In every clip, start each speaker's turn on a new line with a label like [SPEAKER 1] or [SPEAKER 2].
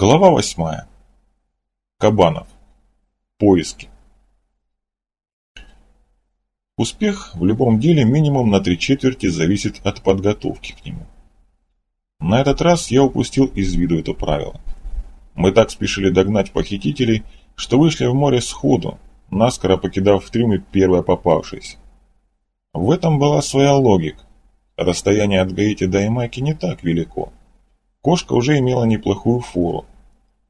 [SPEAKER 1] Глава восьмая. Кабанов. Поиски. Успех в любом деле минимум на три четверти зависит от подготовки к нему. На этот раз я упустил из виду это правило. Мы так спешили догнать похитителей, что вышли в море сходу, наскоро покидав в трюме первое попавшееся. В этом была своя логика. Расстояние от Гаити до Ямайки не так велико. Кошка уже имела неплохую фору.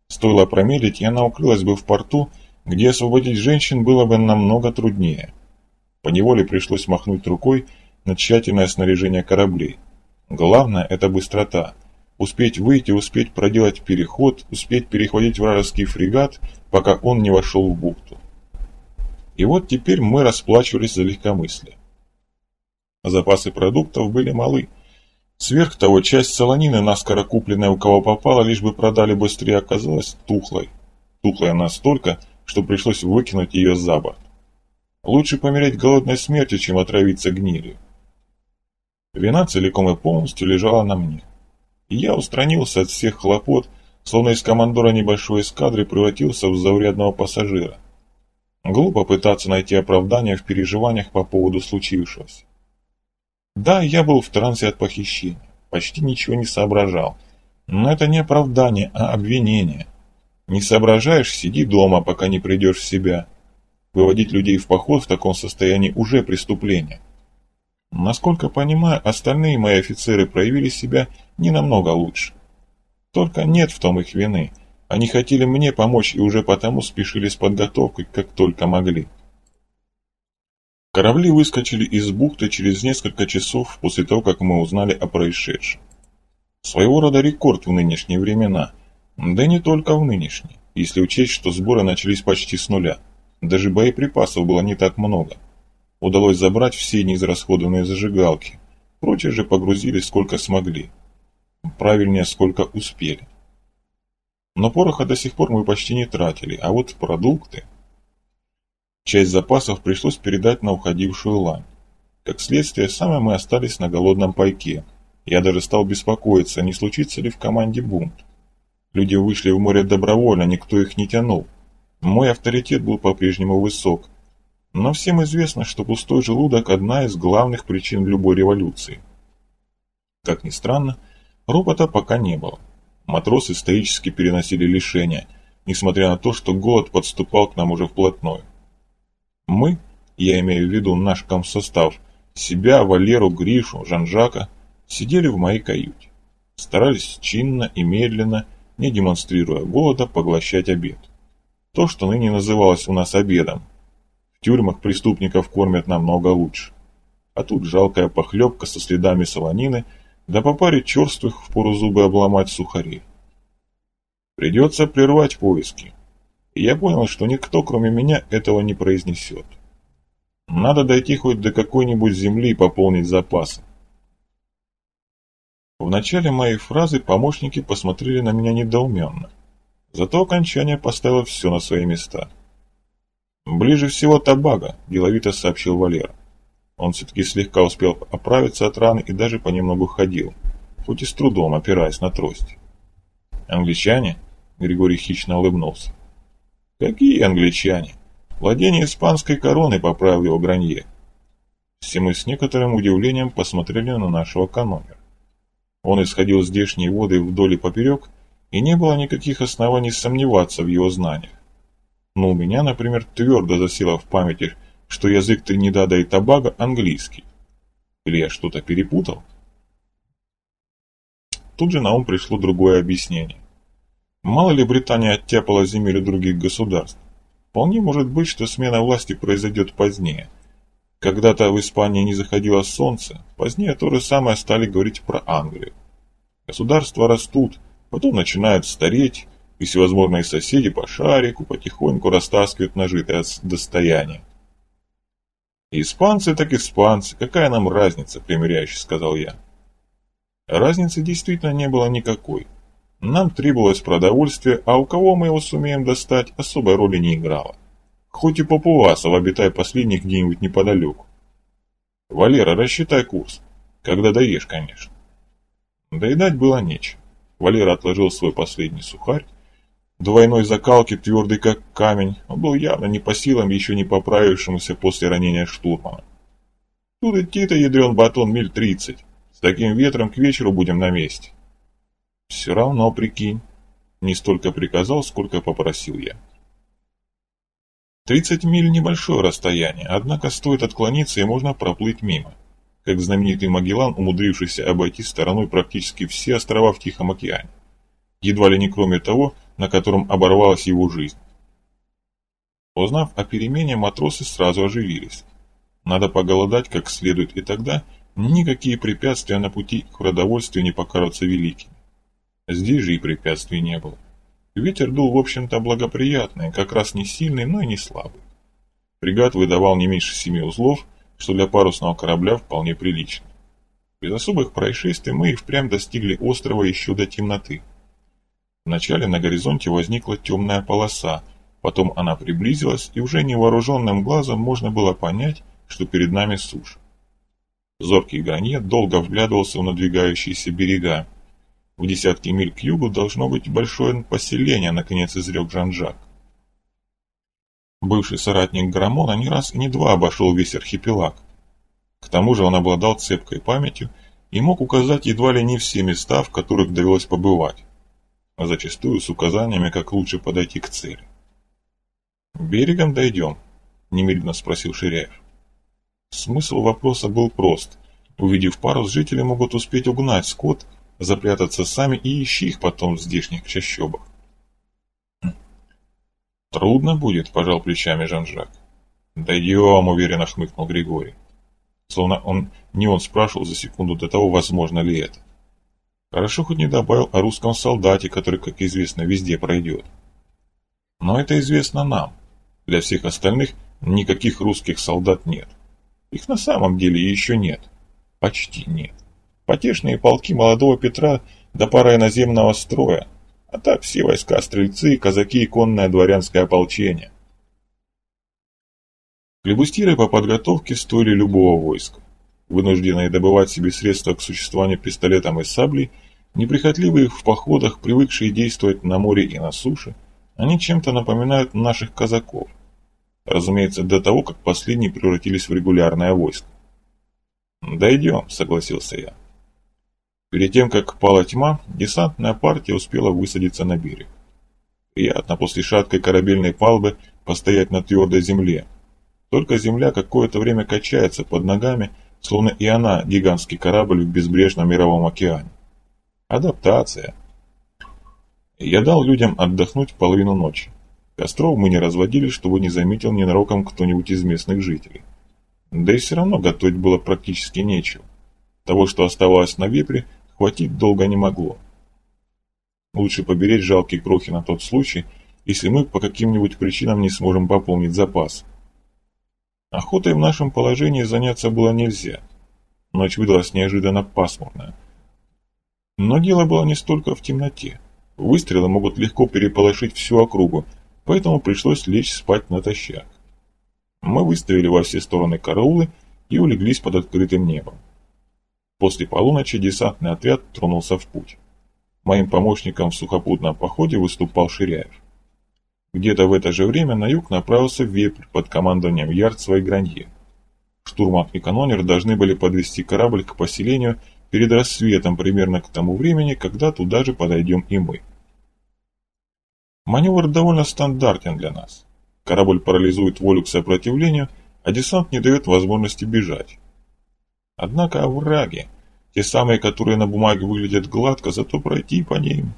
[SPEAKER 1] Стоило промедлить, и она укрылась бы в порту, где освободить женщин было бы намного труднее. Поневоле пришлось махнуть рукой на тщательное снаряжение кораблей. Главное – это быстрота. Успеть выйти, успеть проделать переход, успеть перехватить вражеский фрегат, пока он не вошел в бухту. И вот теперь мы расплачивались за легкомыслие. Запасы продуктов были малы. Сверх того, часть солонины, наскоро купленная у кого попало, лишь бы продали быстрее, оказалась тухлой. Тухлая настолько, что пришлось выкинуть ее за борт. Лучше помереть голодной смертью, чем отравиться гнилью. Вина целиком и полностью лежала на мне. И я устранился от всех хлопот, словно из командора небольшой эскадры превратился в заурядного пассажира. Глупо пытаться найти оправдание в переживаниях по поводу случившегося. Да, я был в трансе от похищения, почти ничего не соображал. Но это не оправдание, а обвинение. Не соображаешь, сиди дома, пока не придешь в себя. Выводить людей в поход в таком состоянии уже преступление. Насколько понимаю, остальные мои офицеры проявили себя не намного лучше. Только нет в том их вины. Они хотели мне помочь и уже потому спешили с подготовкой, как только могли. Корабли выскочили из бухты через несколько часов после того, как мы узнали о происшедшем. Своего рода рекорд в нынешние времена, да и не только в нынешние, если учесть, что сборы начались почти с нуля. Даже боеприпасов было не так много. Удалось забрать все неизрасходованные зажигалки, прочие же погрузили сколько смогли. Правильнее, сколько успели. Но пороха до сих пор мы почти не тратили, а вот продукты... Часть запасов пришлось передать на уходившую лань. Как следствие, сами мы остались на голодном пайке. Я даже стал беспокоиться, не случится ли в команде бунт. Люди вышли в море добровольно, никто их не тянул. Мой авторитет был по-прежнему высок. Но всем известно, что пустой желудок – одна из главных причин любой революции. Как ни странно, робота пока не было. Матросы стоически переносили лишения, несмотря на то, что голод подступал к нам уже вплотную. Мы, я имею в виду наш комсостав, себя, Валеру, Гришу, Жан-Жака, сидели в моей каюте. Старались чинно и медленно, не демонстрируя голода, поглощать обед. То, что ныне называлось у нас обедом. В тюрьмах преступников кормят намного лучше. А тут жалкая похлебка со следами солонины, да по паре черствых в пору зубы обломать сухарей. Придется прервать поиски я понял, что никто, кроме меня, этого не произнесет. Надо дойти хоть до какой-нибудь земли и пополнить запасы. В начале моей фразы помощники посмотрели на меня недоуменно. Зато окончание поставило все на свои места. «Ближе всего Табага», – деловито сообщил Валера. Он все-таки слегка успел оправиться от раны и даже понемногу ходил, хоть и с трудом опираясь на трость. «Англичане?» – Григорий хищно улыбнулся. Какие англичане? Владение испанской короны, поправил его Гранье. Все мы с некоторым удивлением посмотрели на нашего канонера. Он исходил здешней воды вдоль и поперек, и не было никаких оснований сомневаться в его знаниях. Но у меня, например, твердо засело в памяти, что язык Тринидада и Табага английский. Или я что-то перепутал? Тут же на ум пришло другое объяснение. Мало ли Британия оттяпала земель других государств. Вполне может быть, что смена власти произойдет позднее. Когда-то в Испании не заходило солнце, позднее то же самое стали говорить про Англию. Государства растут, потом начинают стареть, и всевозможные соседи по шарику потихоньку растаскивают нажитое достояние. «Испанцы так испанцы, какая нам разница?» – примиряюще сказал я. Разницы действительно не было никакой. Нам требовалось продовольствие, а у кого мы его сумеем достать, особой роли не играло. Хоть и Папуасов, обитай последний где-нибудь неподалеку. Валера, рассчитай курс. Когда доешь, конечно. Доедать было нечего. Валера отложил свой последний сухарь двойной закалки, твердый как камень, он был явно не по силам еще не поправившемуся после ранения штурмана. Тут идти-то ядрен батон миль тридцать. С таким ветром к вечеру будем на месте. Все равно, прикинь, не столько приказал, сколько попросил я. Тридцать миль небольшое расстояние, однако стоит отклониться и можно проплыть мимо, как знаменитый Магеллан, умудрившийся обойти стороной практически все острова в Тихом океане, едва ли не кроме того, на котором оборвалась его жизнь. Узнав о перемене, матросы сразу оживились. Надо поголодать как следует, и тогда никакие препятствия на пути к продовольствию не покажутся великими. Здесь же и препятствий не было. Ветер дул, в общем-то, благоприятный, как раз не сильный, но и не слабый. Фрегат выдавал не меньше семи узлов, что для парусного корабля вполне прилично. Без особых происшествий мы и впрямь достигли острова еще до темноты. Вначале на горизонте возникла темная полоса, потом она приблизилась, и уже невооруженным глазом можно было понять, что перед нами суша. Зоркий Ганье долго вглядывался в надвигающиеся берега. В десятки миль к югу должно быть большое поселение, наконец изрек Жан-Жак. Бывший соратник Грамона не раз и не два обошел весь архипелаг. К тому же он обладал цепкой памятью и мог указать едва ли не все места, в которых довелось побывать, а зачастую с указаниями, как лучше подойти к цели. «Берегом дойдем?» – немедленно спросил Ширяев. Смысл вопроса был прост. Увидев парус, жители могут успеть угнать скот, запрятаться сами и ищи их потом в здешних чащобах. «Трудно будет», – пожал плечами Жан-Жак. «Дойдем», – уверенно хмыкнул Григорий. Словно он не он спрашивал за секунду до того, возможно ли это. Хорошо хоть не добавил о русском солдате, который, как известно, везде пройдет. Но это известно нам. Для всех остальных никаких русских солдат нет. Их на самом деле еще нет. Почти нет. Потешные полки молодого Петра до пара иноземного строя. А так все войска стрельцы, казаки и конное дворянское ополчение. Флебустьеры по подготовке стоили любого войска. Вынужденные добывать себе средства к существованию пистолетом и саблей, неприхотливые в походах, привыкшие действовать на море и на суше, они чем-то напоминают наших казаков. Разумеется, до того, как последние превратились в регулярное войско. «Дойдем», — согласился я. Перед тем, как пала тьма, десантная партия успела высадиться на берег. Приятно после шаткой корабельной палбы постоять на твердой земле. Только земля какое-то время качается под ногами, словно и она гигантский корабль в безбрежном мировом океане. Адаптация. Я дал людям отдохнуть половину ночи. Костров мы не разводили, чтобы не заметил ненароком кто-нибудь из местных жителей. Да и все равно готовить было практически нечего. Того, что оставалось на вепре, хватить долго не могло. Лучше поберечь жалкие крохи на тот случай, если мы по каким-нибудь причинам не сможем пополнить запас. Охотой в нашем положении заняться было нельзя. Ночь выдалась неожиданно пасмурная. Но дело было не столько в темноте. Выстрелы могут легко переполошить всю округу, поэтому пришлось лечь спать натощак. Мы выставили во все стороны караулы и улеглись под открытым небом. После полуночи десантный отряд тронулся в путь. Моим помощником в сухопутном походе выступал Ширяев. Где-то в это же время на юг направился вепрь под командованием Ярцева и Гранье. Штурман и канонер должны были подвести корабль к поселению перед рассветом примерно к тому времени, когда туда же подойдем и мы. Маневр довольно стандартен для нас. Корабль парализует волю к сопротивлению, а десант не дает возможности бежать. Однако овраги, те самые, которые на бумаге выглядят гладко, зато пройти по ним.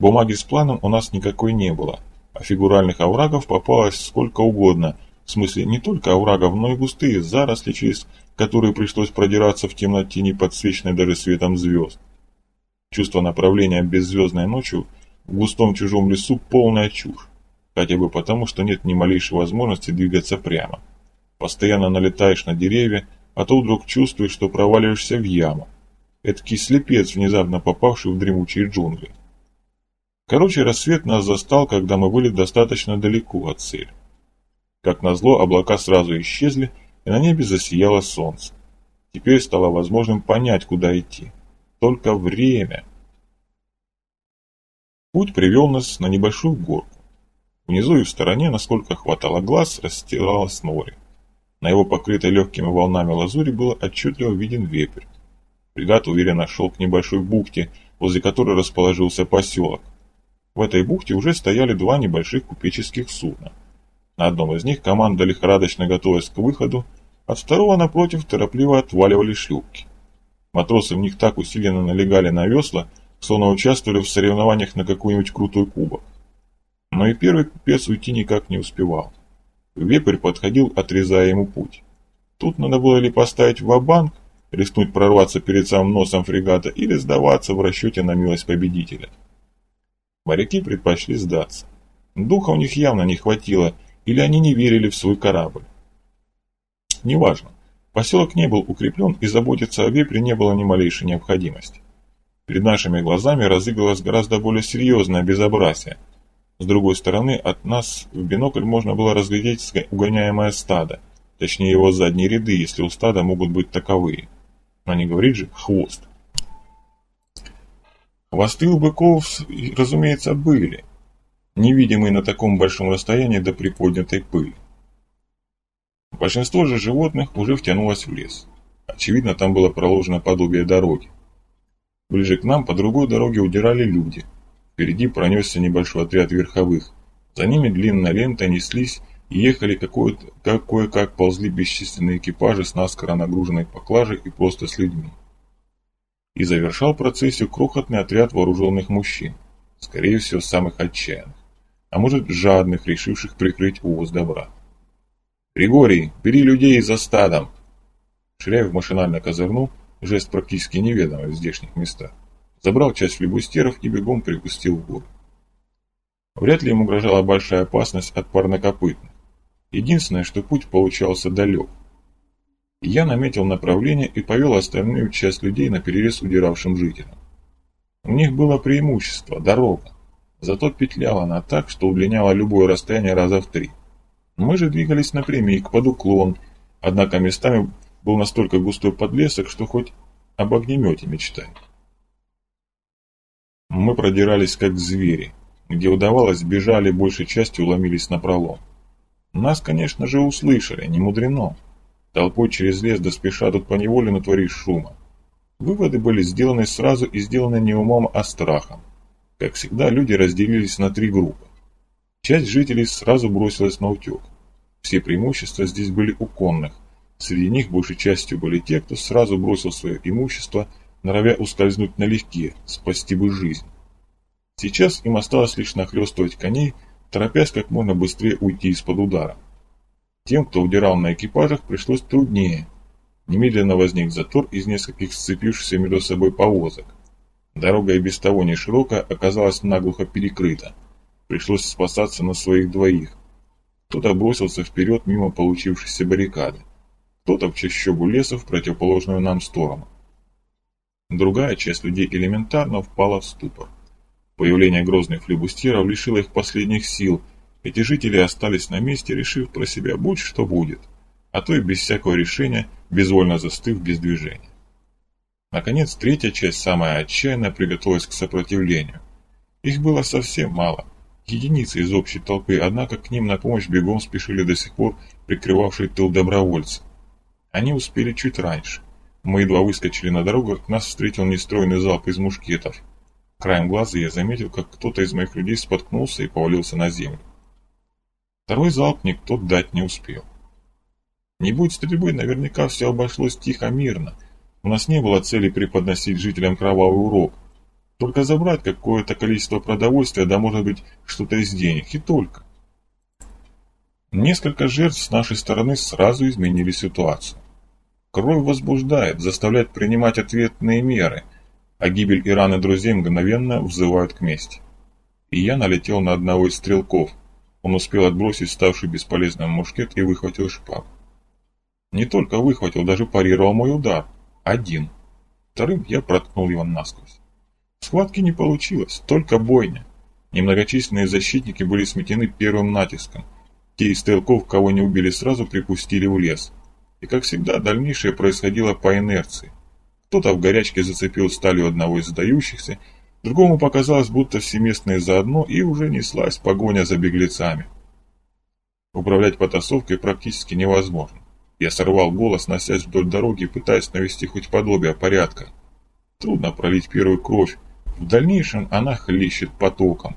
[SPEAKER 1] Бумаги с планом у нас никакой не было, а фигуральных оврагов попалось сколько угодно, в смысле не только оврагов, но и густые заросли, через которые пришлось продираться в темноте, не подсвеченной даже светом звезд. Чувство направления беззвездной ночью – в густом чужом лесу полная чушь, хотя бы потому, что нет ни малейшей возможности двигаться прямо. Постоянно налетаешь на деревья, а то вдруг чувствуешь, что проваливаешься в яму. Эдакий слепец, внезапно попавший в дремучие джунгли. Короче, рассвет нас застал, когда мы были достаточно далеко от цели. Как назло, облака сразу исчезли, и на небе засияло солнце. Теперь стало возможным понять, куда идти. Только время. Путь привел нас на небольшую горку. Внизу и в стороне, насколько хватало глаз, расстилалось море. На его покрытой легкими волнами лазури было отчетливо виден вепрь. Фрегат уверенно шел к небольшой бухте, возле которой расположился поселок. В этой бухте уже стояли два небольших купеческих судна. На одном из них команда лихорадочно готовилась к выходу, от второго напротив торопливо отваливали шлюпки. Матросы в них так усиленно налегали на весла, словно участвовали в соревнованиях на какой-нибудь крутой кубок. Но и первый купец уйти никак не успевал. Вепрь подходил, отрезая ему путь. Тут надо было ли поставить в банк рискнуть прорваться перед самым носом фрегата или сдаваться в расчете на милость победителя. Моряки предпочли сдаться. Духа у них явно не хватило, или они не верили в свой корабль. Неважно. Поселок не был укреплен, и заботиться о вепре не было ни малейшей необходимости. Перед нашими глазами разыгралось гораздо более серьезное безобразие – с другой стороны, от нас в бинокль можно было разглядеть угоняемое стадо, точнее его задние ряды, если у стада могут быть таковые. Но не говорит же хвост. Хвосты у быков, разумеется, были, невидимые на таком большом расстоянии до приподнятой пыли. Большинство же животных уже втянулось в лес. Очевидно, там было проложено подобие дороги. Ближе к нам по другой дороге удирали люди – Впереди пронесся небольшой отряд верховых. За ними длинной лентой неслись и ехали как кое-как ползли бесчисленные экипажи с наскоро нагруженной поклажей и просто с людьми. И завершал процессию крохотный отряд вооруженных мужчин, скорее всего, самых отчаянных, а может, жадных, решивших прикрыть увоз добра. «Григорий, бери людей за стадом!» Ширяев машинально козырнул, жест практически неведомый в здешних местах забрал часть флебустеров и бегом припустил в горы. Вряд ли ему угрожала большая опасность от парнокопытных. Единственное, что путь получался далек. Я наметил направление и повел остальную часть людей на перерез удиравшим жителям. У них было преимущество – дорога. Зато петляла она так, что удлиняла любое расстояние раза в три. Мы же двигались напрямик, под уклон, однако местами был настолько густой подлесок, что хоть об огнемете мечтай. Мы продирались как звери. Где удавалось, бежали, большей частью уломились на пролом. Нас, конечно же, услышали, не мудрено. Толпой через лес да спеша тут поневоле натворишь шума. Выводы были сделаны сразу и сделаны не умом, а страхом. Как всегда, люди разделились на три группы. Часть жителей сразу бросилась на утек. Все преимущества здесь были у конных. Среди них большей частью были те, кто сразу бросил свое имущество – норовя ускользнуть налегке, спасти бы жизнь. Сейчас им осталось лишь нахлестывать коней, торопясь как можно быстрее уйти из-под удара. Тем, кто удирал на экипажах, пришлось труднее. Немедленно возник затор из нескольких сцепившихся между собой повозок. Дорога и без того не широкая оказалась наглухо перекрыта. Пришлось спасаться на своих двоих. Кто-то бросился вперед мимо получившейся баррикады. Кто-то в чащобу леса в противоположную нам сторону. Другая часть людей элементарно впала в ступор. Появление грозных флебустьеров лишило их последних сил. Эти жители остались на месте, решив про себя будь что будет, а то и без всякого решения, безвольно застыв без движения. Наконец, третья часть, самая отчаянная, приготовилась к сопротивлению. Их было совсем мало, единицы из общей толпы, однако к ним на помощь бегом спешили до сих пор прикрывавшие тыл добровольцы. Они успели чуть раньше. Мы едва выскочили на дорогу, нас встретил нестройный залп из мушкетов. Краем глаза я заметил, как кто-то из моих людей споткнулся и повалился на землю. Второй залп никто дать не успел. Не будь стрельбы, наверняка все обошлось тихо, мирно. У нас не было цели преподносить жителям кровавый урок. Только забрать какое-то количество продовольствия, да может быть что-то из денег, и только. Несколько жертв с нашей стороны сразу изменили ситуацию. Кровь возбуждает, заставляет принимать ответные меры, а гибель и раны друзей мгновенно взывают к мести. И я налетел на одного из стрелков. Он успел отбросить ставший бесполезным мушкет и выхватил шпагу. Не только выхватил, даже парировал мой удар. Один. Вторым я проткнул его насквозь. Схватки не получилось, только бойня. Немногочисленные защитники были сметены первым натиском. Те из стрелков, кого не убили сразу, припустили в лес – и, как всегда, дальнейшее происходило по инерции. Кто-то в горячке зацепил сталью одного из сдающихся, Другому показалось, будто все местные заодно, и уже неслась погоня за беглецами. Управлять потасовкой практически невозможно. Я сорвал голос, носясь вдоль дороги, пытаясь навести хоть подобие порядка. Трудно пролить первую кровь, в дальнейшем она хлещет потоком.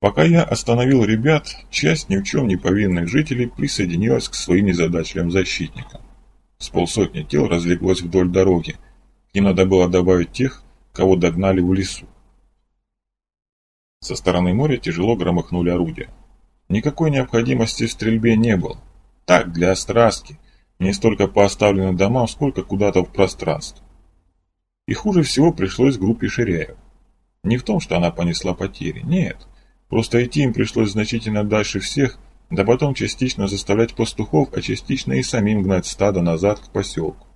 [SPEAKER 1] Пока я остановил ребят, часть ни в чем не повинных жителей присоединилась к своим незадачливым защитникам. С полсотни тел разлеглось вдоль дороги, и надо было добавить тех, кого догнали в лесу. Со стороны моря тяжело громыхнули орудия. Никакой необходимости в стрельбе не было. Так, для острастки, не столько по оставленным домам, сколько куда-то в пространство. И хуже всего пришлось группе Ширяев. Не в том, что она понесла потери, нет – Просто идти им пришлось значительно дальше всех, да потом частично заставлять пастухов, а частично и самим гнать стадо назад к поселку.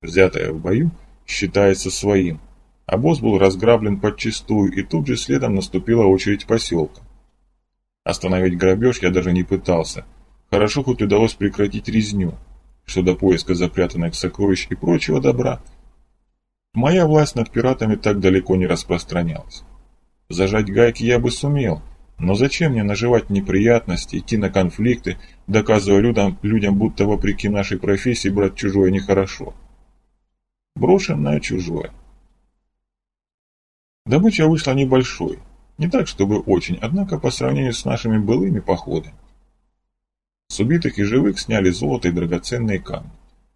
[SPEAKER 1] Взятое в бою считается своим. Босс был разграблен подчистую, и тут же следом наступила очередь поселка. Остановить грабеж я даже не пытался. Хорошо хоть удалось прекратить резню, что до поиска запрятанных сокровищ и прочего добра. Моя власть над пиратами так далеко не распространялась. Зажать гайки я бы сумел, но зачем мне наживать неприятности, идти на конфликты, доказывая людям, людям будто вопреки нашей профессии брать чужое нехорошо? Брошенное чужое. Добыча вышла небольшой, не так чтобы очень, однако по сравнению с нашими былыми походами. С убитых и живых сняли золото и драгоценные камни.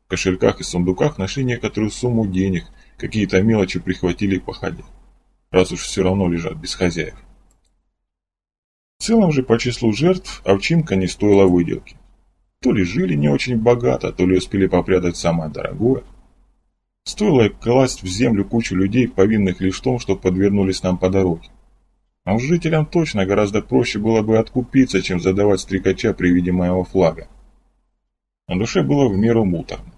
[SPEAKER 1] В кошельках и сундуках нашли некоторую сумму денег, какие-то мелочи прихватили походя раз уж все равно лежат без хозяев. В целом же по числу жертв овчинка не стоила выделки. То ли жили не очень богато, то ли успели попрятать самое дорогое. Стоило класть в землю кучу людей, повинных лишь в том, что подвернулись нам по дороге. А уж жителям точно гораздо проще было бы откупиться, чем задавать стрекача при виде моего флага. На душе было в меру муторно.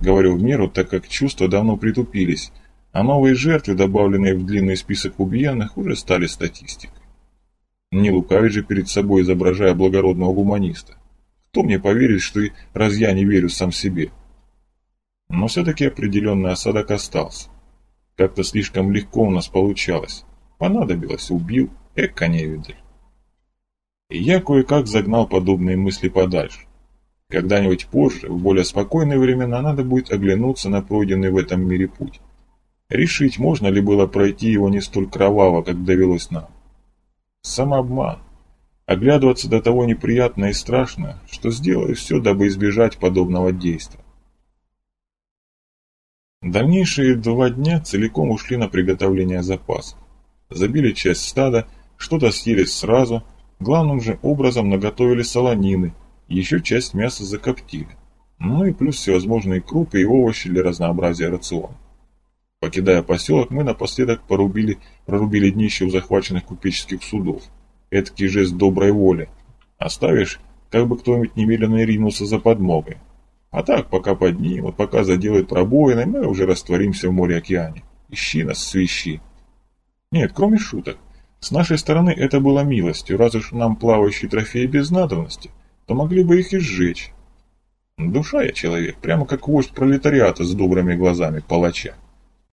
[SPEAKER 1] Говорю в меру, так как чувства давно притупились, а новые жертвы, добавленные в длинный список убиенных, уже стали статистикой. Не лукавить же перед собой, изображая благородного гуманиста. Кто мне поверит, что и раз я не верю сам себе? Но все-таки определенный осадок остался. Как-то слишком легко у нас получалось. Понадобилось, убил, эка невидаль. И я кое-как загнал подобные мысли подальше. Когда-нибудь позже, в более спокойные времена, надо будет оглянуться на пройденный в этом мире путь решить, можно ли было пройти его не столь кроваво, как довелось нам. Самообман. Оглядываться до того неприятно и страшно, что сделаю все, дабы избежать подобного действия. Дальнейшие два дня целиком ушли на приготовление запасов. Забили часть стада, что-то съели сразу, главным же образом наготовили солонины, еще часть мяса закоптили. Ну и плюс всевозможные крупы и овощи для разнообразия рациона. Покидая поселок, мы напоследок порубили, прорубили днище у захваченных купеческих судов. Эдакий жест доброй воли. Оставишь, как бы кто-нибудь немедленно ринулся за подмогой. А так, пока поднимут, пока заделают пробоины, мы уже растворимся в море-океане. Ищи нас, свищи. Нет, кроме шуток. С нашей стороны это было милостью, раз уж нам плавающие трофеи без надобности, то могли бы их и сжечь. Душа я человек, прямо как вождь пролетариата с добрыми глазами палача.